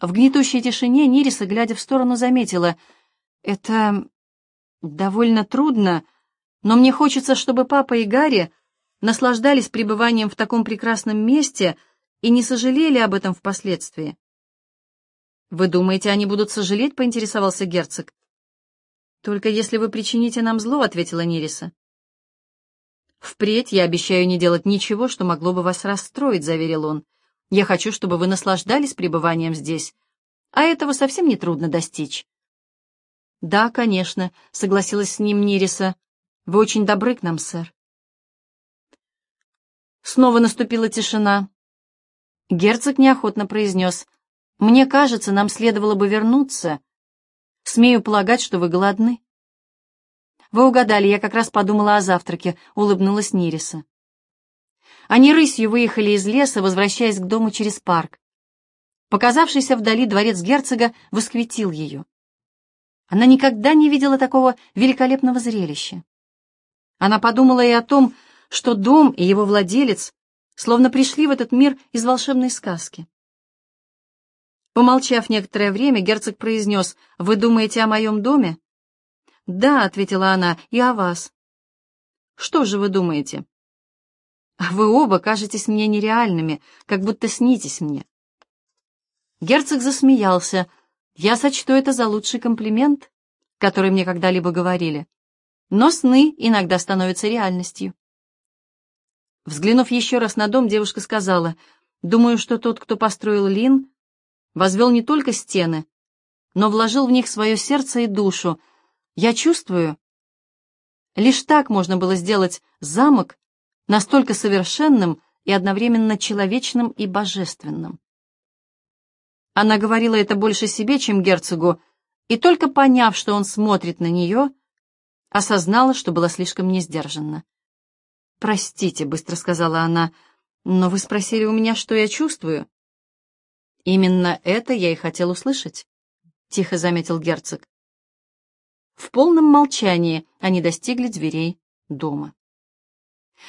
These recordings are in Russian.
В гнетущей тишине Нириса, глядя в сторону, заметила. «Это довольно трудно, но мне хочется, чтобы папа и Гарри наслаждались пребыванием в таком прекрасном месте и не сожалели об этом впоследствии». «Вы думаете, они будут сожалеть?» — поинтересовался герцог. «Только если вы причините нам зло», — ответила Нириса. «Впредь я обещаю не делать ничего, что могло бы вас расстроить», — заверил он. Я хочу, чтобы вы наслаждались пребыванием здесь, а этого совсем не трудно достичь. Да, конечно, согласилась с ним Нириса. Вы очень добры к нам, сэр. Снова наступила тишина. Герцог неохотно произнес. «Мне кажется, нам следовало бы вернуться. Смею полагать, что вы голодны». «Вы угадали, я как раз подумала о завтраке», — улыбнулась Нириса. Они рысью выехали из леса, возвращаясь к дому через парк. Показавшийся вдали дворец герцога восхватил ее. Она никогда не видела такого великолепного зрелища. Она подумала и о том, что дом и его владелец словно пришли в этот мир из волшебной сказки. Помолчав некоторое время, герцог произнес, «Вы думаете о моем доме?» «Да», — ответила она, — «и о вас». «Что же вы думаете?» Вы оба кажетесь мне нереальными, как будто снитесь мне. Герцог засмеялся. Я сочту это за лучший комплимент, который мне когда-либо говорили. Но сны иногда становятся реальностью. Взглянув еще раз на дом, девушка сказала, «Думаю, что тот, кто построил Лин, возвел не только стены, но вложил в них свое сердце и душу. Я чувствую, лишь так можно было сделать замок, настолько совершенным и одновременно человечным и божественным. Она говорила это больше себе, чем герцогу, и только поняв, что он смотрит на нее, осознала, что была слишком несдержанна. «Простите», — быстро сказала она, — «но вы спросили у меня, что я чувствую». «Именно это я и хотел услышать», — тихо заметил герцог. В полном молчании они достигли дверей дома.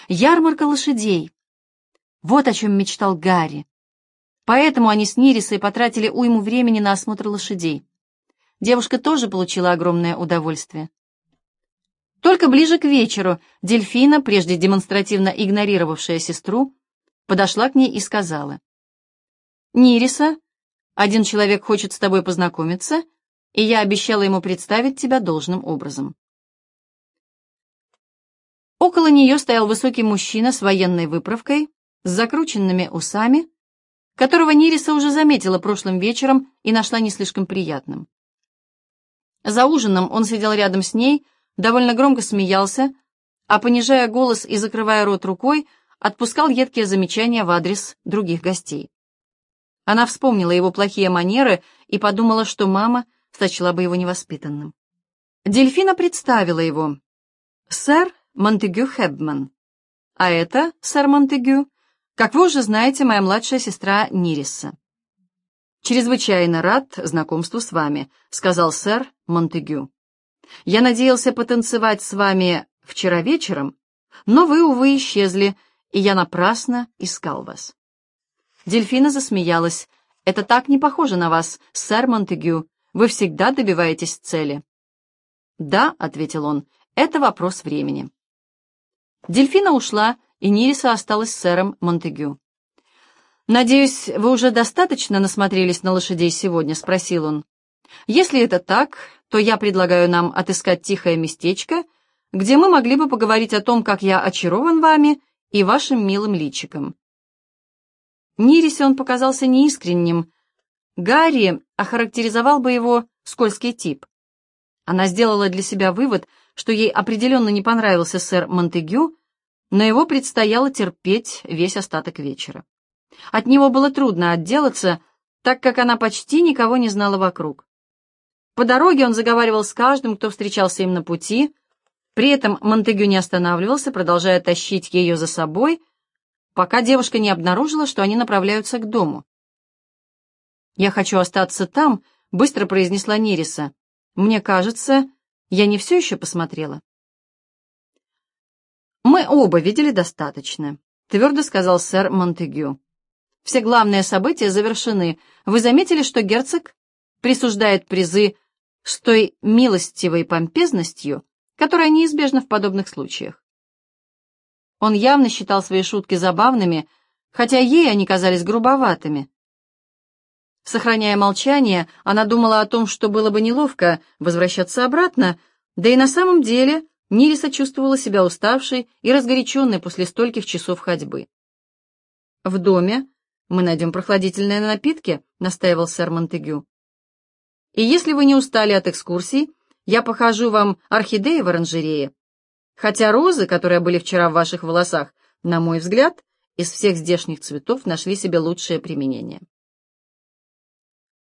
Ярмарка лошадей. Вот о чем мечтал Гарри. Поэтому они с Нирисой потратили уйму времени на осмотр лошадей. Девушка тоже получила огромное удовольствие. Только ближе к вечеру Дельфина, прежде демонстративно игнорировавшая сестру, подошла к ней и сказала. «Нириса, один человек хочет с тобой познакомиться, и я обещала ему представить тебя должным образом». Около нее стоял высокий мужчина с военной выправкой, с закрученными усами, которого Нириса уже заметила прошлым вечером и нашла не слишком приятным. За ужином он сидел рядом с ней, довольно громко смеялся, а, понижая голос и закрывая рот рукой, отпускал едкие замечания в адрес других гостей. Она вспомнила его плохие манеры и подумала, что мама сочла бы его невоспитанным. Дельфина представила его. «Сэр Монтегю Хэбман. А это, сэр Монтегю, как вы уже знаете, моя младшая сестра Нириса. «Чрезвычайно рад знакомству с вами», — сказал сэр Монтегю. «Я надеялся потанцевать с вами вчера вечером, но вы, увы, исчезли, и я напрасно искал вас». Дельфина засмеялась. «Это так не похоже на вас, сэр Монтегю. Вы всегда добиваетесь цели». «Да», — ответил он, — «это вопрос времени». Дельфина ушла, и Нириса осталась с сэром Монтегю. «Надеюсь, вы уже достаточно насмотрелись на лошадей сегодня?» — спросил он. «Если это так, то я предлагаю нам отыскать тихое местечко, где мы могли бы поговорить о том, как я очарован вами и вашим милым личиком». Нирисе он показался неискренним. Гарри охарактеризовал бы его скользкий тип. Она сделала для себя вывод, что ей определенно не понравился сэр Монтегю, но его предстояло терпеть весь остаток вечера. От него было трудно отделаться, так как она почти никого не знала вокруг. По дороге он заговаривал с каждым, кто встречался им на пути, при этом Монтегю не останавливался, продолжая тащить ее за собой, пока девушка не обнаружила, что они направляются к дому. «Я хочу остаться там», — быстро произнесла Нериса. «Мне кажется, я не все еще посмотрела». «Мы оба видели достаточно», — твердо сказал сэр Монтегю. все главные события завершены. Вы заметили, что герцог присуждает призы с той милостивой помпезностью, которая неизбежна в подобных случаях. Он явно считал свои шутки забавными, хотя ей они казались грубоватыми. Сохраняя молчание, она думала о том, что было бы неловко возвращаться обратно, да и на самом деле Нириса чувствовала себя уставшей и разгоряченной после стольких часов ходьбы. «В доме мы найдем прохладительные напитки», — настаивал сэр Монтегю. «И если вы не устали от экскурсий, я покажу вам орхидеи в оранжерее. Хотя розы, которые были вчера в ваших волосах, на мой взгляд, из всех здешних цветов нашли себе лучшее применение.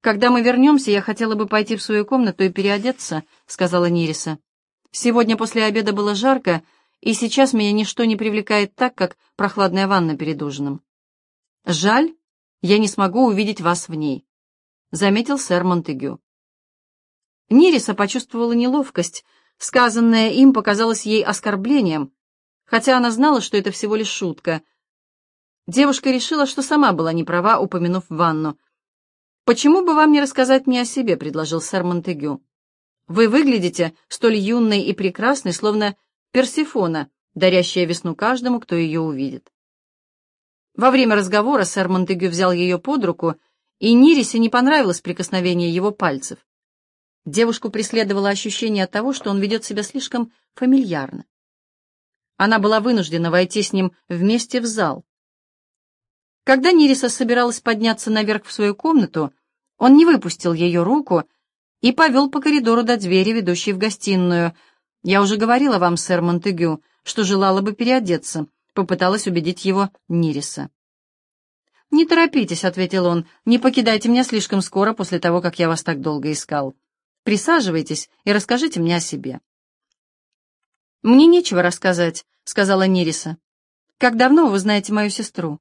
«Когда мы вернемся, я хотела бы пойти в свою комнату и переодеться», — сказала Нириса. «Сегодня после обеда было жарко, и сейчас меня ничто не привлекает так, как прохладная ванна перед ужином. Жаль, я не смогу увидеть вас в ней», — заметил сэр Монтегю. Нириса почувствовала неловкость. Сказанное им показалось ей оскорблением, хотя она знала, что это всего лишь шутка. Девушка решила, что сама была не права, упомянув ванну. «Почему бы вам не рассказать мне о себе?» — предложил сэр Монтегю. «Вы выглядите столь юной и прекрасной, словно Персифона, дарящая весну каждому, кто ее увидит». Во время разговора сэр Монтегю взял ее под руку, и Нирисе не понравилось прикосновение его пальцев. Девушку преследовало ощущение того, что он ведет себя слишком фамильярно. Она была вынуждена войти с ним вместе в зал. Когда Нириса собиралась подняться наверх в свою комнату, он не выпустил ее руку и повел по коридору до двери, ведущей в гостиную. «Я уже говорила вам, сэр Монтегю, что желала бы переодеться», — попыталась убедить его Нириса. «Не торопитесь», — ответил он, — «не покидайте меня слишком скоро после того, как я вас так долго искал». Присаживайтесь и расскажите мне о себе». «Мне нечего рассказать», — сказала Нириса. «Как давно вы знаете мою сестру?»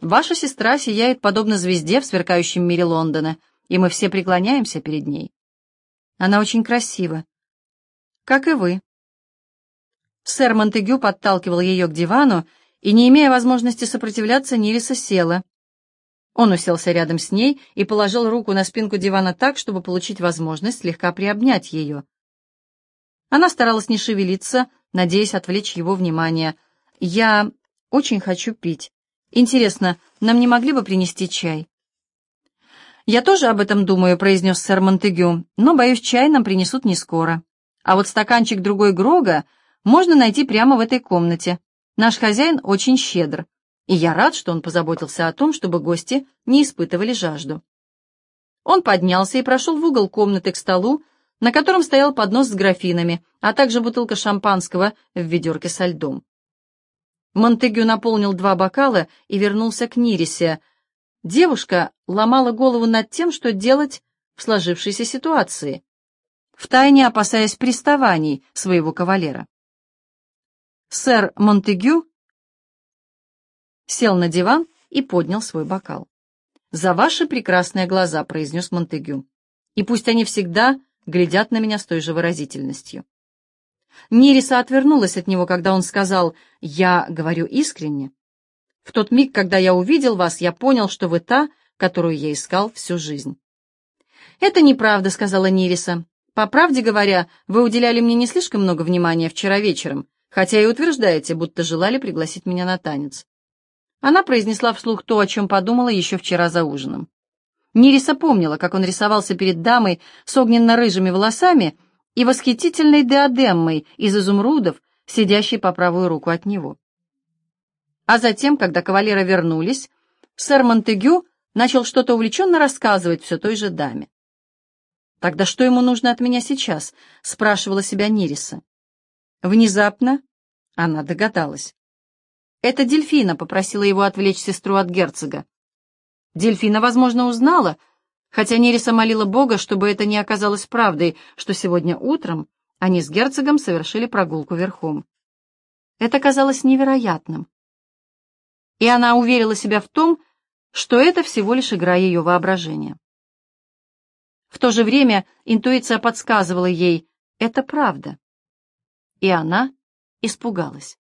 «Ваша сестра сияет подобно звезде в сверкающем мире Лондона, и мы все преклоняемся перед ней. Она очень красива. Как и вы». Сэр Монтегю подталкивал ее к дивану, и, не имея возможности сопротивляться, Нириса села. Он уселся рядом с ней и положил руку на спинку дивана так, чтобы получить возможность слегка приобнять ее. Она старалась не шевелиться, надеясь отвлечь его внимание. «Я очень хочу пить. Интересно, нам не могли бы принести чай?» «Я тоже об этом думаю», — произнес сэр Монтегю, «но, боюсь, чай нам принесут не скоро. А вот стаканчик другой Грога можно найти прямо в этой комнате. Наш хозяин очень щедр и я рад, что он позаботился о том, чтобы гости не испытывали жажду. Он поднялся и прошел в угол комнаты к столу, на котором стоял поднос с графинами, а также бутылка шампанского в ведерке со льдом. Монтегю наполнил два бокала и вернулся к Нирисе. Девушка ломала голову над тем, что делать в сложившейся ситуации, втайне опасаясь приставаний своего кавалера. Сэр Монтегю сел на диван и поднял свой бокал. «За ваши прекрасные глаза», — произнес Монтегю. «И пусть они всегда глядят на меня с той же выразительностью». Нириса отвернулась от него, когда он сказал «Я говорю искренне». В тот миг, когда я увидел вас, я понял, что вы та, которую я искал всю жизнь. «Это неправда», — сказала Нириса. «По правде говоря, вы уделяли мне не слишком много внимания вчера вечером, хотя и утверждаете, будто желали пригласить меня на танец. Она произнесла вслух то, о чем подумала еще вчера за ужином. Нириса помнила, как он рисовался перед дамой с огненно-рыжими волосами и восхитительной диадеммой из изумрудов, сидящей по правую руку от него. А затем, когда кавалеры вернулись, сэр Монтегю начал что-то увлеченно рассказывать все той же даме. «Тогда что ему нужно от меня сейчас?» — спрашивала себя Нириса. Внезапно она догадалась. Это Дельфина попросила его отвлечь сестру от герцога. Дельфина, возможно, узнала, хотя Нериса молила Бога, чтобы это не оказалось правдой, что сегодня утром они с герцогом совершили прогулку верхом. Это казалось невероятным. И она уверила себя в том, что это всего лишь игра ее воображения. В то же время интуиция подсказывала ей «это правда». И она испугалась.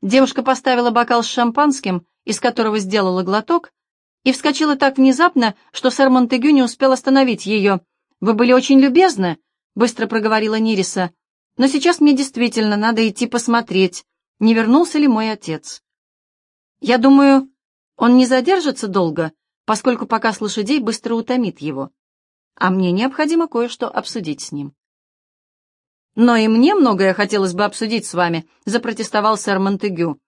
Девушка поставила бокал с шампанским из которого сделала глоток, и вскочила так внезапно, что сэр Монтегю не успел остановить ее. «Вы были очень любезны», — быстро проговорила Нириса, «но сейчас мне действительно надо идти посмотреть, не вернулся ли мой отец. Я думаю, он не задержится долго, поскольку показ лошадей быстро утомит его, а мне необходимо кое-что обсудить с ним». «Но и мне многое хотелось бы обсудить с вами», — запротестовал сэр Монтегю.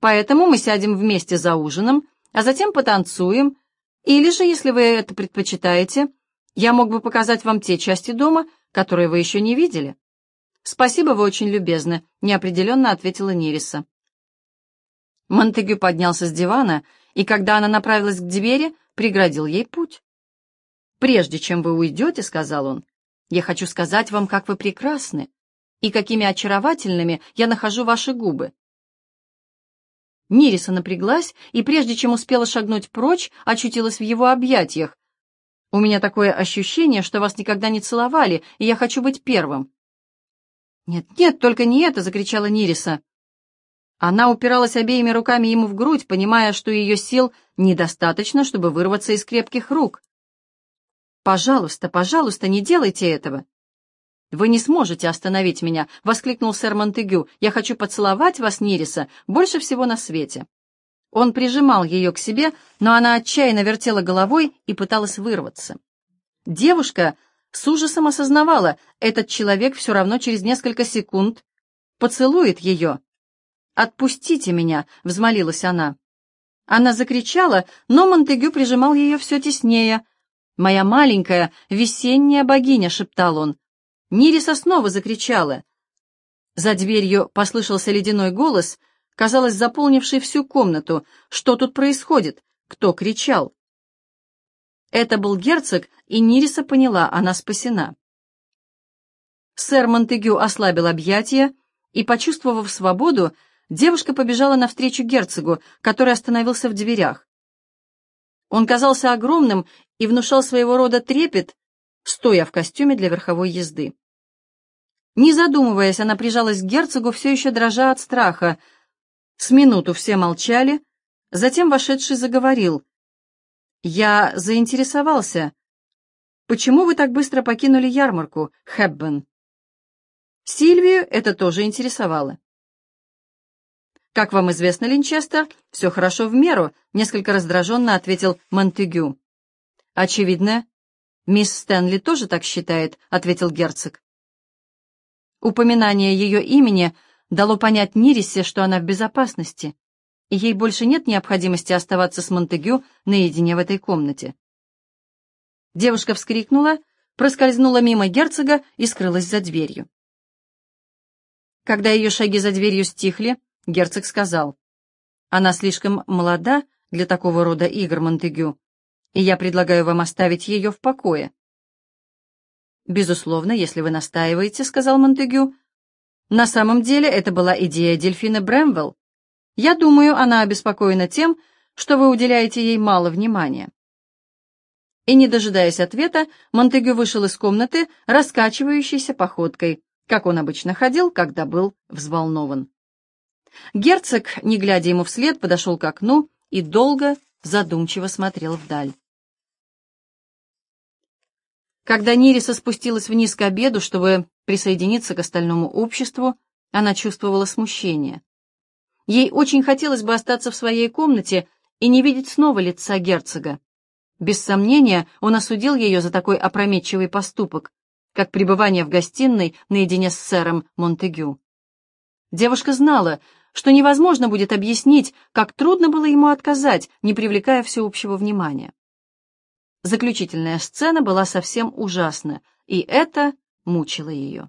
«Поэтому мы сядем вместе за ужином, а затем потанцуем, или же, если вы это предпочитаете, я мог бы показать вам те части дома, которые вы еще не видели». «Спасибо, вы очень любезны», — неопределенно ответила Нериса. Монтегю поднялся с дивана, и когда она направилась к двери, преградил ей путь. «Прежде чем вы уйдете», — сказал он, я хочу сказать вам, как вы прекрасны, и какими очаровательными я нахожу ваши губы. Нириса напряглась, и прежде чем успела шагнуть прочь, очутилась в его объятиях. «У меня такое ощущение, что вас никогда не целовали, и я хочу быть первым». «Нет, нет, только не это!» — закричала Нириса. Она упиралась обеими руками ему в грудь, понимая, что ее сил недостаточно, чтобы вырваться из крепких рук. «Пожалуйста, пожалуйста, не делайте этого!» «Вы не сможете остановить меня!» — воскликнул сэр Монтегю. «Я хочу поцеловать вас, Нириса, больше всего на свете!» Он прижимал ее к себе, но она отчаянно вертела головой и пыталась вырваться. Девушка с ужасом осознавала, этот человек все равно через несколько секунд поцелует ее. «Отпустите меня!» — взмолилась она. Она закричала, но Монтегю прижимал ее все теснее, «Моя маленькая весенняя богиня!» — шептал он. Нириса снова закричала. За дверью послышался ледяной голос, казалось, заполнивший всю комнату. Что тут происходит? Кто кричал? Это был герцог, и Нириса поняла, она спасена. Сэр Монтегю ослабил объятия, и, почувствовав свободу, девушка побежала навстречу герцогу, который остановился в дверях. Он казался огромным и внушал своего рода трепет, стоя в костюме для верховой езды. Не задумываясь, она прижалась к герцогу, все еще дрожа от страха. С минуту все молчали, затем вошедший заговорил. «Я заинтересовался. Почему вы так быстро покинули ярмарку, Хэббен?» Сильвию это тоже интересовало. «Как вам известно, Линчестер, все хорошо в меру», — несколько раздраженно ответил Монтегю. «Очевидно, мисс Стэнли тоже так считает», — ответил герцог. Упоминание ее имени дало понять Нирисе, что она в безопасности, и ей больше нет необходимости оставаться с Монтегю наедине в этой комнате. Девушка вскрикнула, проскользнула мимо герцога и скрылась за дверью. Когда ее шаги за дверью стихли, герцог сказал, «Она слишком молода для такого рода игр, Монтегю и я предлагаю вам оставить ее в покое». «Безусловно, если вы настаиваете», — сказал Монтегю. «На самом деле это была идея Дельфины Брэмвелл. Я думаю, она обеспокоена тем, что вы уделяете ей мало внимания». И, не дожидаясь ответа, Монтегю вышел из комнаты, раскачивающейся походкой, как он обычно ходил, когда был взволнован. Герцог, не глядя ему вслед, подошел к окну и долго, задумчиво смотрел вдаль. Когда Нириса спустилась вниз к обеду, чтобы присоединиться к остальному обществу, она чувствовала смущение. Ей очень хотелось бы остаться в своей комнате и не видеть снова лица герцога. Без сомнения, он осудил ее за такой опрометчивый поступок, как пребывание в гостиной наедине с сэром Монтегю. Девушка знала, что невозможно будет объяснить, как трудно было ему отказать, не привлекая всеобщего внимания. Заключительная сцена была совсем ужасна, и это мучило ее.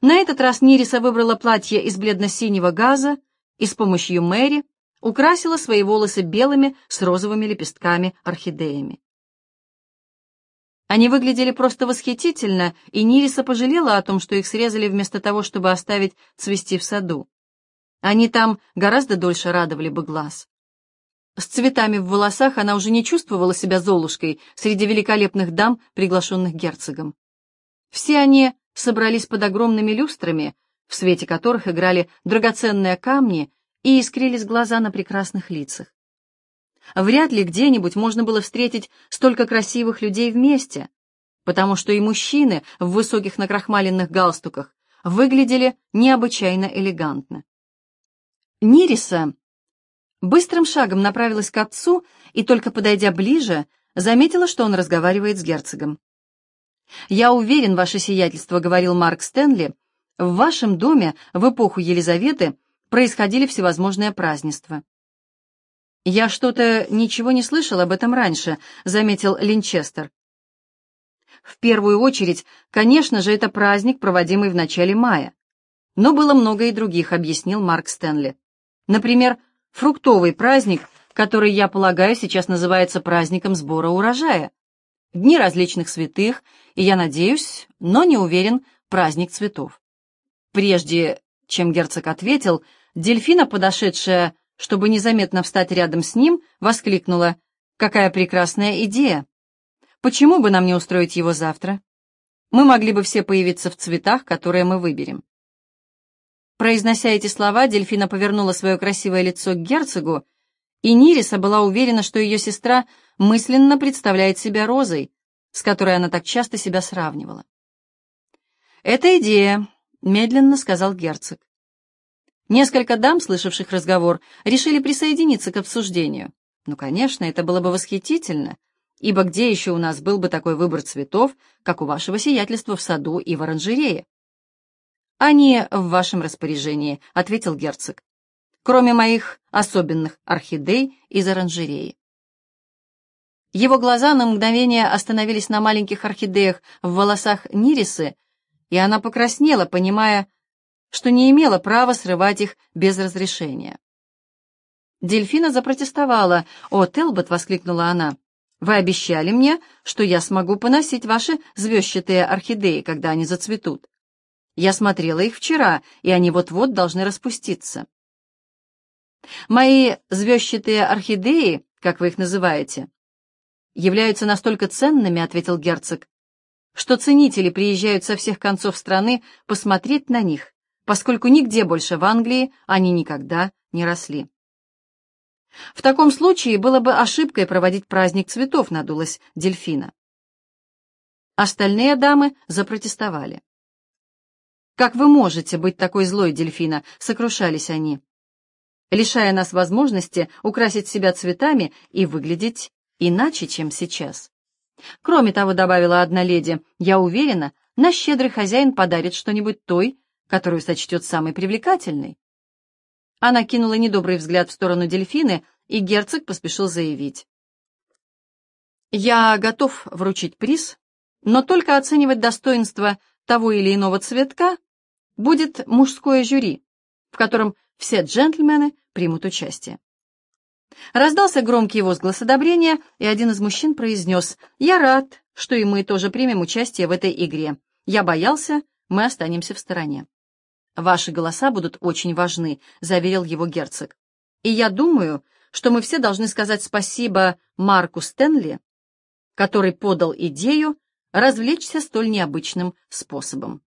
На этот раз Нириса выбрала платье из бледно-синего газа и с помощью Мэри украсила свои волосы белыми с розовыми лепестками-орхидеями. Они выглядели просто восхитительно, и Нириса пожалела о том, что их срезали вместо того, чтобы оставить цвести в саду. Они там гораздо дольше радовали бы глаз. С цветами в волосах она уже не чувствовала себя Золушкой среди великолепных дам, приглашенных герцогом. Все они собрались под огромными люстрами, в свете которых играли драгоценные камни и искрились глаза на прекрасных лицах. Вряд ли где-нибудь можно было встретить столько красивых людей вместе, потому что и мужчины в высоких накрахмаленных галстуках выглядели необычайно элегантно. Нириса быстрым шагом направилась к отцу и, только подойдя ближе, заметила, что он разговаривает с герцогом. «Я уверен, ваше сиятельство», — говорил Марк Стэнли, — «в вашем доме в эпоху Елизаветы происходили всевозможные празднества». «Я что-то ничего не слышал об этом раньше», — заметил Линчестер. В первую очередь, конечно же, это праздник, проводимый в начале мая. Но было много и других, объяснил Марк Стэнли. Например, фруктовый праздник, который, я полагаю, сейчас называется праздником сбора урожая. Дни различных святых, и, я надеюсь, но не уверен, праздник цветов. Прежде чем герцог ответил, дельфина, подошедшая, чтобы незаметно встать рядом с ним, воскликнула «Какая прекрасная идея! Почему бы нам не устроить его завтра? Мы могли бы все появиться в цветах, которые мы выберем». Произнося эти слова, дельфина повернула свое красивое лицо к герцогу, и Нириса была уверена, что ее сестра мысленно представляет себя розой, с которой она так часто себя сравнивала. «Это идея», — медленно сказал герцог. Несколько дам, слышавших разговор, решили присоединиться к обсуждению. Ну, конечно, это было бы восхитительно, ибо где еще у нас был бы такой выбор цветов, как у вашего сиятельства в саду и в оранжерее? «Они в вашем распоряжении», — ответил герцог, «кроме моих особенных орхидей из оранжереи». Его глаза на мгновение остановились на маленьких орхидеях в волосах Нирисы, и она покраснела, понимая, что не имела права срывать их без разрешения. Дельфина запротестовала. «О, Телбот!» — воскликнула она. «Вы обещали мне, что я смогу поносить ваши звездчатые орхидеи, когда они зацветут. Я смотрела их вчера, и они вот-вот должны распуститься». «Мои звездчатые орхидеи, как вы их называете, являются настолько ценными, — ответил герцог, — что ценители приезжают со всех концов страны посмотреть на них, поскольку нигде больше в Англии они никогда не росли. В таком случае было бы ошибкой проводить праздник цветов, надулась дельфина. Остальные дамы запротестовали. «Как вы можете быть такой злой, дельфина?» — сокрушались они, лишая нас возможности украсить себя цветами и выглядеть иначе, чем сейчас. Кроме того, добавила одна леди, я уверена, наш щедрый хозяин подарит что-нибудь той, которую сочтет самой привлекательной. Она кинула недобрый взгляд в сторону дельфины, и герцог поспешил заявить. «Я готов вручить приз, но только оценивать достоинство того или иного цветка будет мужское жюри, в котором все джентльмены примут участие. Раздался громкий возглас одобрения, и один из мужчин произнес, «Я рад, что и мы тоже примем участие в этой игре. Я боялся, мы останемся в стороне». «Ваши голоса будут очень важны», — заверил его герцог. «И я думаю, что мы все должны сказать спасибо Марку Стэнли, который подал идею развлечься столь необычным способом».